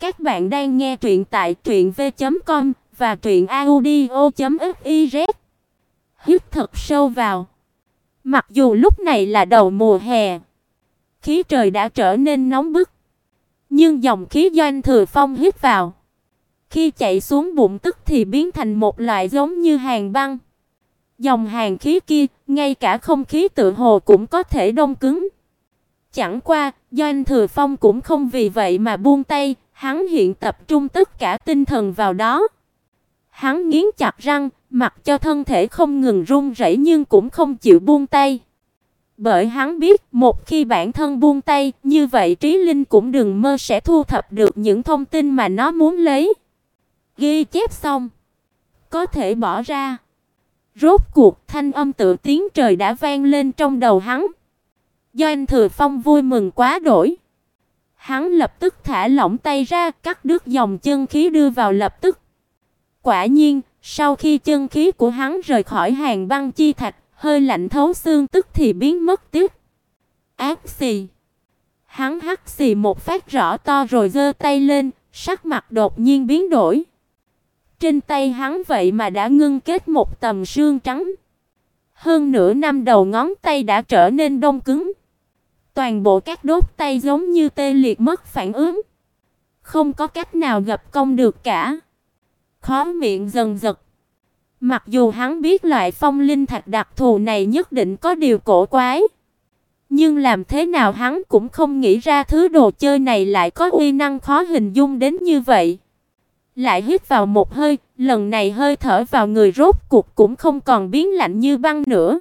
Các bạn đang nghe truyện tại truyệnv.com và truyệnaudio.fiz. Hít thật sâu vào. Mặc dù lúc này là đầu mùa hè, khí trời đã trở nên nóng bức, nhưng dòng khí doanh Thừa Phong hít vào, khi chạy xuống bụng tức thì biến thành một loại giống như hàng băng. Dòng hàng khí kia, ngay cả không khí tự hồ cũng có thể đông cứng. Chẳng qua, doanh Thừa Phong cũng không vì vậy mà buông tay, hắn hiện tập trung tất cả tinh thần vào đó. Hắn nghiến chặt răng, mặc cho thân thể không ngừng run rẩy nhưng cũng không chịu buông tay. Bởi hắn biết, một khi bản thân buông tay, như vậy Trí Linh cũng đừng mơ sẽ thu thập được những thông tin mà nó muốn lấy. Ghi chép xong, có thể bỏ ra. Rốt cuộc thanh âm tự tiếng trời đã vang lên trong đầu hắn. Do anh Thừa Phong vui mừng quá đổi. Hắn lập tức thả lỏng tay ra, cắt đứt dòng chân khí đưa vào lập tức. Quả nhiên, sau khi chân khí của hắn rời khỏi hàng băng chi thạch, hơi lạnh thấu xương tức thì biến mất tiếp. Ác xì. Hắn hắt xì một phát rõ to rồi giơ tay lên, sắc mặt đột nhiên biến đổi. Trên tay hắn vậy mà đã ngưng kết một tầm xương trắng. Hơn nửa năm đầu ngón tay đã trở nên đông cứng. Toàn bộ các đốt tay giống như tê liệt mất phản ứng, không có cách nào gặp công được cả. Khó miệng dần giật. Mặc dù hắn biết loại phong linh thạch đặc thù này nhất định có điều cổ quái, nhưng làm thế nào hắn cũng không nghĩ ra thứ đồ chơi này lại có uy năng khó hình dung đến như vậy. Lại hít vào một hơi, lần này hơi thở vào người rốt cuộc cũng không còn biến lạnh như băng nữa.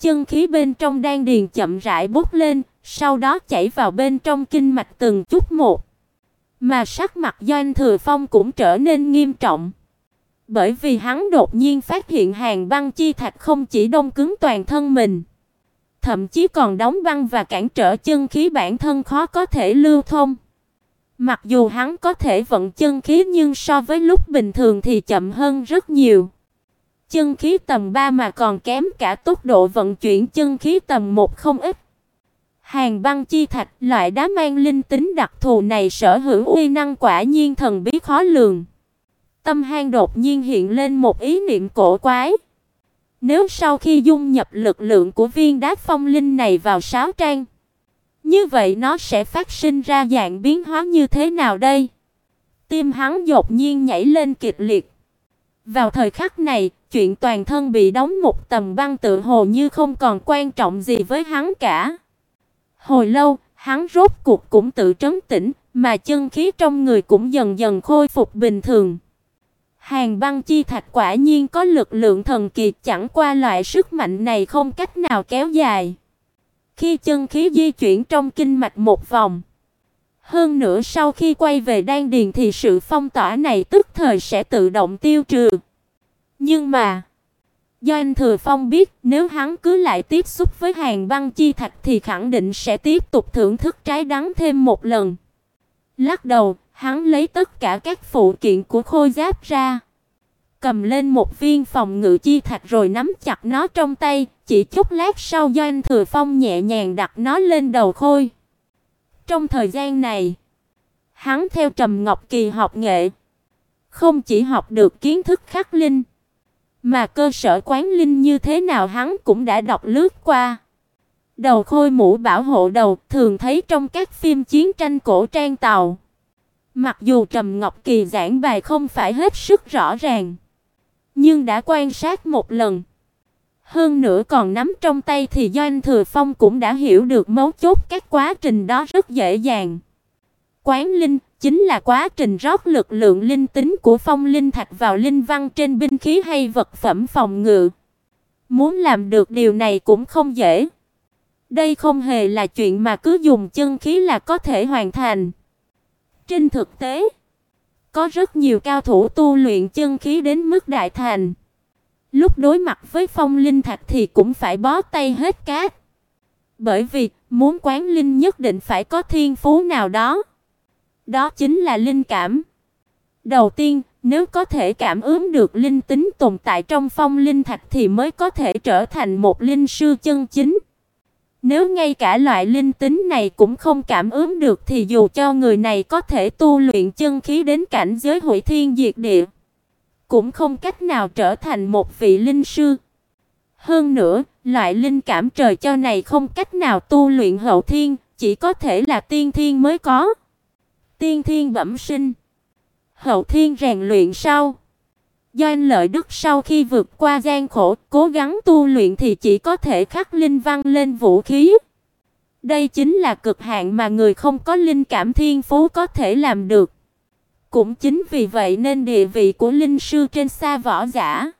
Chân khí bên trong đan điền chậm rãi bốc lên, sau đó chảy vào bên trong kinh mạch từng chút một. Mà sắc mặt Doanh Thừa Phong cũng trở nên nghiêm trọng. Bởi vì hắn đột nhiên phát hiện hàng băng chi thạch không chỉ đông cứng toàn thân mình, thậm chí còn đóng băng và cản trở chân khí bản thân khó có thể lưu thông. Mặc dù hắn có thể vận chân khí nhưng so với lúc bình thường thì chậm hơn rất nhiều. Chân khí tầm 3 mà còn kém cả tốc độ vận chuyển chân khí tầm 1 không ít. Hàng băng chi thạch, loại đá mang linh tính đặc thù này sở hữu uy năng quả nhiên thần bí khó lường. Tâm Hàn đột nhiên hiện lên một ý niệm cổ quái. Nếu sau khi dung nhập lực lượng của viên đá phong linh này vào sáo trang, như vậy nó sẽ phát sinh ra dạng biến hóa như thế nào đây? Tim hắn đột nhiên nhảy lên kịch liệt. Vào thời khắc này, chuyện toàn thân bị đóng một tầng băng tự hồ như không còn quan trọng gì với hắn cả. Hồi lâu, hắn rốt cuộc cũng tự trấn tĩnh, mà chân khí trong người cũng dần dần khôi phục bình thường. Hàng băng chi thạch quả nhiên có lực lượng thần kỳ, chẳng qua loại sức mạnh này không cách nào kéo dài. Khi chân khí di chuyển trong kinh mạch một vòng, hơn nữa sau khi quay về đan điền thì sự phong tỏa này tức thời sẽ tự động tiêu trừ. Nhưng mà, do anh Thừa Phong biết, nếu hắn cứ lại tiếp xúc với hàng băng chi thạch thì khẳng định sẽ tiếp tục thưởng thức trái đắng thêm một lần. Lắc đầu, hắn lấy tất cả các phụ kiện của khôi giáp ra, cầm lên một viên phòng ngự chi thạch rồi nắm chặt nó trong tay, chỉ chút lát sau do anh Thừa Phong nhẹ nhàng đặt nó lên đầu khôi. Trong thời gian này, hắn theo Trầm Ngọc Kỳ học nghệ, không chỉ học được kiến thức khắc linh, mà cơ sở quán linh như thế nào hắn cũng đã đọc lướt qua. Đầu khôi mũ bảo hộ đầu thường thấy trong các phim chiến tranh cổ trang tàu. Mặc dù Trầm Ngọc Kỳ giảng bài không phải hết sức rõ ràng, nhưng đã quan sát một lần, hơn nữa còn nắm trong tay thì Doanh Thừa Phong cũng đã hiểu được mấu chốt các quá trình đó rất dễ dàng. Quán linh chính là quá trình rót lực lượng linh tính của phong linh thạch vào linh văn trên binh khí hay vật phẩm phòng ngự. Muốn làm được điều này cũng không dễ. Đây không hề là chuyện mà cứ dùng chân khí là có thể hoàn thành. Trên thực tế, có rất nhiều cao thủ tu luyện chân khí đến mức đại thành. Lúc đối mặt với phong linh thạch thì cũng phải bó tay hết cát. Bởi vì muốn quán linh nhất định phải có thiên phú nào đó. Đó chính là linh cảm. Đầu tiên, nếu có thể cảm ứng được linh tính tồn tại trong phong linh thạch thì mới có thể trở thành một linh sư chân chính. Nếu ngay cả loại linh tính này cũng không cảm ứng được thì dù cho người này có thể tu luyện chân khí đến cảnh giới hủy thiên diệt địa, cũng không cách nào trở thành một vị linh sư. Hơn nữa, loại linh cảm trời cho này không cách nào tu luyện hậu thiên, chỉ có thể là tiên thiên mới có. Tiên thiên bẩm sinh, hậu thiên rèn luyện sau. Do anh Lợi Đức sau khi vượt qua gian khổ, cố gắng tu luyện thì chỉ có thể khắc linh văn lên vũ khí. Đây chính là cực hạn mà người không có linh cảm thiên phú có thể làm được. Cũng chính vì vậy nên địa vị của linh sư trên xa võ giả,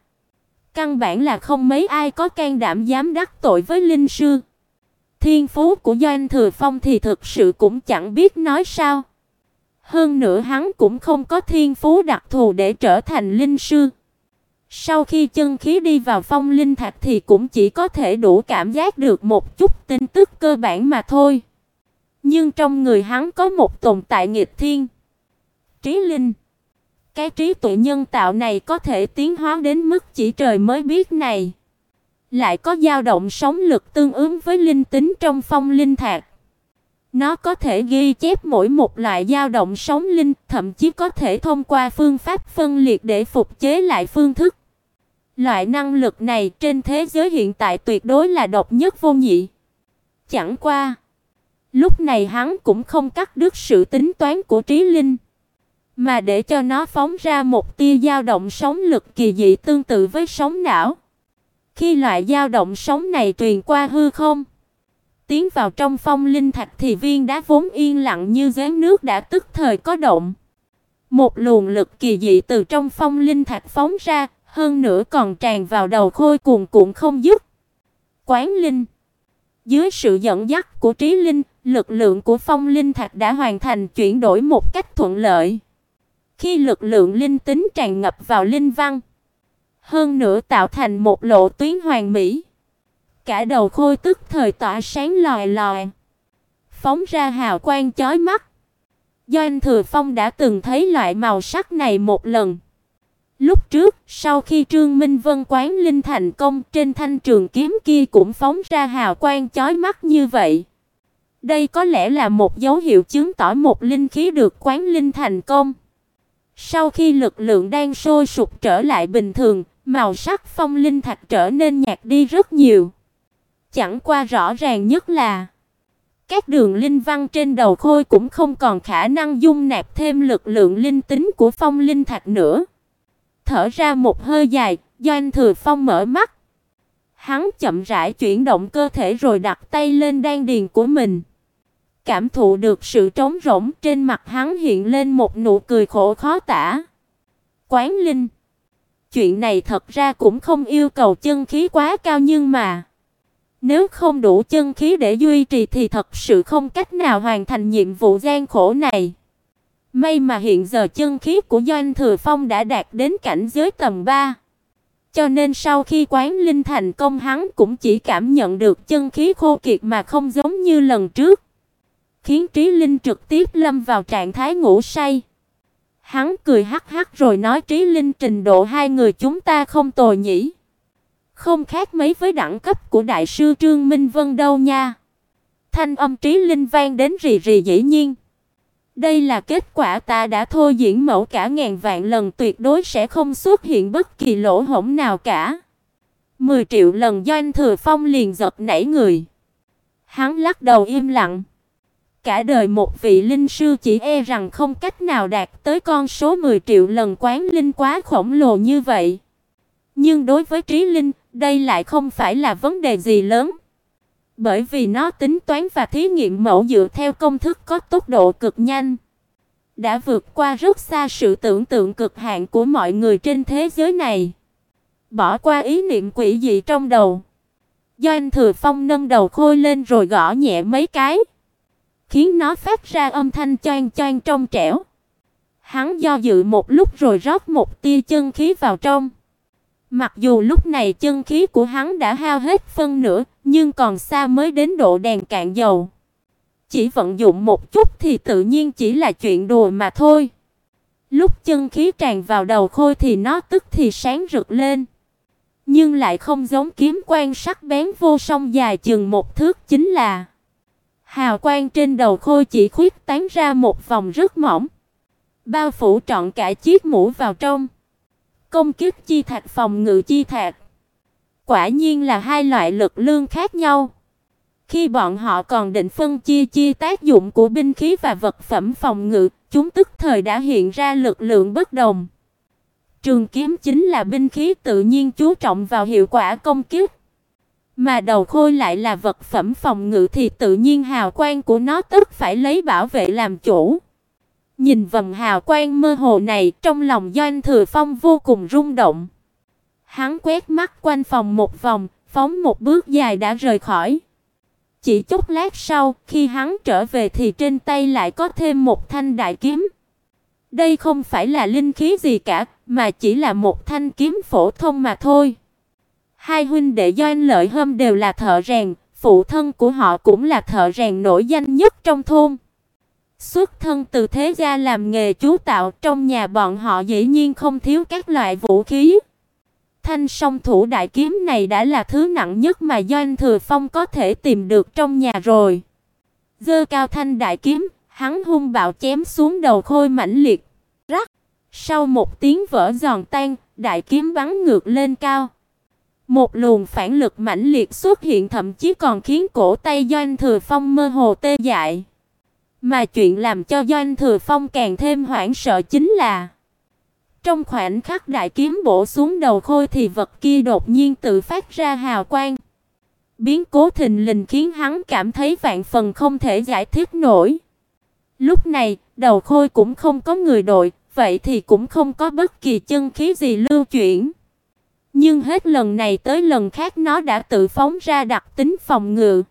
căn bản là không mấy ai có can đảm dám đắc tội với linh sư. Thiên phú của Doanh Thừa Phong thì thực sự cũng chẳng biết nói sao. Hơn nữa hắn cũng không có thiên phú đặc thù để trở thành linh sư. Sau khi chân khí đi vào phong linh thạch thì cũng chỉ có thể đủ cảm giác được một chút tin tức cơ bản mà thôi. Nhưng trong người hắn có một tồn tại nghịch thiên. Trí linh. Cái trí tuệ nhân tạo này có thể tiến hóa đến mức chỉ trời mới biết này. Lại có dao động sóng lực tương ứng với linh tính trong phong linh thạch. Nó có thể ghi chép mỗi một loại dao động sóng linh, thậm chí có thể thông qua phương pháp phân liệt để phục chế lại phương thức. Loại năng lực này trên thế giới hiện tại tuyệt đối là độc nhất vô nhị. Chẳng qua, lúc này hắn cũng không cắt đứt sự tính toán của Trí Linh, mà để cho nó phóng ra một tia dao động sóng lực kỳ dị tương tự với sóng não. Khi loại dao động sóng này truyền qua hư không, tiến vào trong phong linh thạch thì viên đá vốn yên lặng như giếng nước đã tức thời có động. Một luồng lực kỳ dị từ trong phong linh thạch phóng ra, hơn nữa còn tràn vào đầu khôi cuồn cuộn không dứt. Quán linh. Dưới sự dẫn dắt của Trí Linh, lực lượng của phong linh thạch đã hoàn thành chuyển đổi một cách thuận lợi. Khi lực lượng linh tính tràn ngập vào linh văn, hơn nữa tạo thành một lộ tuyến hoàn mỹ cả đầu khôi tức thời tỏa sáng lòi lòi, phóng ra hào quang chói mắt. Doanh Thừa Phong đã từng thấy loại màu sắc này một lần. Lúc trước, sau khi Trương Minh Vân quán linh thành công, trên thanh trường kiếm kia cũng phóng ra hào quang chói mắt như vậy. Đây có lẽ là một dấu hiệu chứng tỏ một linh khí được quán linh thành công. Sau khi lực lượng đang sôi sục trở lại bình thường, màu sắc phong linh thạch trở nên nhạt đi rất nhiều. Chẳng qua rõ ràng nhất là các đường linh văn trên đầu khôi cũng không còn khả năng dung nạp thêm lực lượng linh tính của phong linh thạch nữa. Thở ra một hơi dài, Doanh Thừa Phong mở mắt. Hắn chậm rãi chuyển động cơ thể rồi đặt tay lên đan điền của mình. Cảm thụ được sự trống rỗng trên mặt hắn hiện lên một nụ cười khổ khó tả. Quán linh. Chuyện này thật ra cũng không yêu cầu chân khí quá cao nhưng mà nếu không đủ chân khí để duy trì thì thật sự không cách nào hoàn thành nhiệm vụ gian khổ này. May mà hiện giờ chân khí của Doanh Thừa Phong đã đạt đến cảnh giới tầng 3. Cho nên sau khi quán linh thành công hắn cũng chỉ cảm nhận được chân khí khô kiệt mà không giống như lần trước. Khiến Trí Linh trực tiếp lâm vào trạng thái ngủ say. Hắn cười hắc hắc rồi nói, Trí Linh, trình độ hai người chúng ta không tồi nhỉ. Không khác mấy với đẳng cấp của đại sư Trương Minh Vân đâu nha. Thanh âm trí linh vang đến rì rì dĩ nhiên. Đây là kết quả ta đã thôi diễn mẫu cả ngàn vạn lần tuyệt đối sẽ không xuất hiện bất kỳ lỗ hổng nào cả. 10 triệu lần Doanh Thừa Phong liền giật nảy người. Hắn lắc đầu im lặng. Cả đời một vị linh sư chỉ e rằng không cách nào đạt tới con số 10 triệu lần quán linh quá khổng lồ như vậy. Nhưng đối với trí linh, đây lại không phải là vấn đề gì lớn. Bởi vì nó tính toán và thí nghiệm mẫu dựa theo công thức có tốc độ cực nhanh, đã vượt qua rất xa sự tưởng tượng cực hạn của mọi người trên thế giới này. Bỏ qua ý niệm quỷ dị trong đầu, Doanh Thừa Phong nâng đầu khôi lên rồi gõ nhẹ mấy cái, khiến nó phát ra âm thanh choang choang trong trẻo. Hắn do dự một lúc rồi rót một tia chân khí vào trong. Mặc dù lúc này chân khí của hắn đã hao hết phân nửa, nhưng còn xa mới đến độ đèn cạn dầu. Chỉ vận dụng một chút thì tự nhiên chỉ là chuyện đùa mà thôi. Lúc chân khí tràn vào đầu khôi thì nó tức thì sáng rực lên. nhưng lại không giống kiếm quan sắc bén vô song dài chừng một thước chính là hào quang trên đầu khôi chỉ khuyết tán ra một vòng rất mỏng, bao phủ trọn cả chiếc mũ vào trong. Công kích chi thạch phòng ngự chi thạch. Quả nhiên là hai loại lực lượng khác nhau. Khi bọn họ còn định phân chia chia tác dụng của binh khí và vật phẩm phòng ngự, chúng tức thời đã hiện ra lực lượng bất đồng. Trường kiếm chính là binh khí tự nhiên chú trọng vào hiệu quả công kích, mà đầu khôi lại là vật phẩm phòng ngự thì tự nhiên hào quang của nó tức phải lấy bảo vệ làm chủ. Nhìn vầng hào quang mơ hồ này, trong lòng Doanh Thừa Phong vô cùng rung động. Hắn quét mắt quanh phòng một vòng, phóng một bước dài đã rời khỏi. Chỉ chút lát sau, khi hắn trở về thì trên tay lại có thêm một thanh đại kiếm. Đây không phải là linh khí gì cả, mà chỉ là một thanh kiếm phổ thông mà thôi. Hai huynh đệ Doanh Lợi Hâm đều là thợ rèn, phụ thân của họ cũng là thợ rèn nổi danh nhất trong thôn. Xuất thân từ thế gia làm nghề chú tạo, trong nhà bọn họ dĩ nhiên không thiếu các loại vũ khí. Thanh song thủ đại kiếm này đã là thứ nặng nhất mà Doanh Thừa Phong có thể tìm được trong nhà rồi. Dơ cao thanh đại kiếm, hắn hung bạo chém xuống đầu khôi mãnh liệt. Rắc! Sau một tiếng vỡ giòn tan, đại kiếm bắn ngược lên cao. Một luồng phản lực mãnh liệt xuất hiện thậm chí còn khiến cổ tay Doanh Thừa Phong mơ hồ tê dại. Mà chuyện làm cho Doanh Thừa Phong càng thêm hoảng sợ chính là trong khoảnh khắc đại kiếm bổ xuống đầu khôi thì vật kia đột nhiên tự phát ra hào quang. Biến cố thình lình khiến hắn cảm thấy vạn phần không thể giải thích nổi. Lúc này, đầu khôi cũng không có người đội, vậy thì cũng không có bất kỳ chân khí gì lưu chuyển. Nhưng hết lần này tới lần khác nó đã tự phóng ra đặc tính phòng ngự.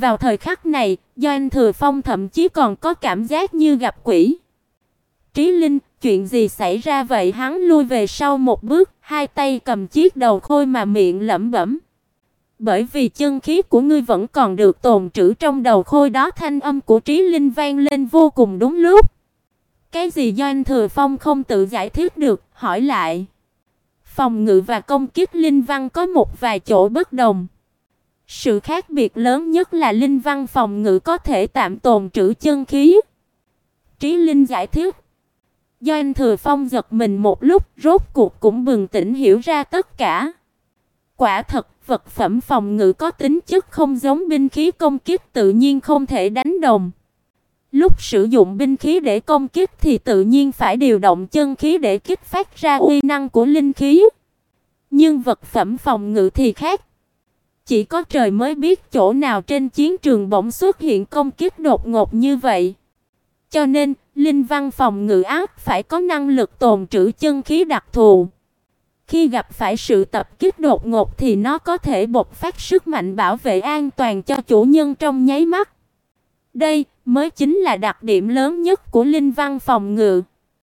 Vào thời khắc này, Doanh Thừa Phong thậm chí còn có cảm giác như gặp quỷ. Trí Linh, chuyện gì xảy ra vậy? Hắn lui về sau một bước, hai tay cầm chiếc đầu khôi mà miệng lẩm bẩm. Bởi vì chân khí của ngươi vẫn còn được tồn trữ trong đầu khôi đó, thanh âm của Trí Linh vang lên vô cùng đúng lúc. Cái gì Doanh Thừa Phong không tự giải thích được, hỏi lại. Phòng ngự và công kích linh văn có một vài chỗ bất đồng. Sự khác biệt lớn nhất là linh văn phòng ngự có thể tạm tồn trữ chân khí. Trí Linh giải thích. do anh Thừa Phong giật mình một lúc, rốt cuộc cũng bừng tỉnh hiểu ra tất cả. Quả thật, vật phẩm phòng ngự có tính chất không giống binh khí công kích tự nhiên không thể đánh đồng. Lúc sử dụng binh khí để công kích thì tự nhiên phải điều động chân khí để kích phát ra uy năng của linh khí. Nhưng vật phẩm phòng ngự thì khác. Chỉ có trời mới biết chỗ nào trên chiến trường bỗng xuất hiện công kiếp đột ngột như vậy. Cho nên, linh văn phòng ngự ác phải có năng lực tồn trữ chân khí đặc thù. Khi gặp phải sự tập kích đột ngột thì nó có thể bộc phát sức mạnh bảo vệ an toàn cho chủ nhân trong nháy mắt. Đây mới chính là đặc điểm lớn nhất của linh văn phòng ngự.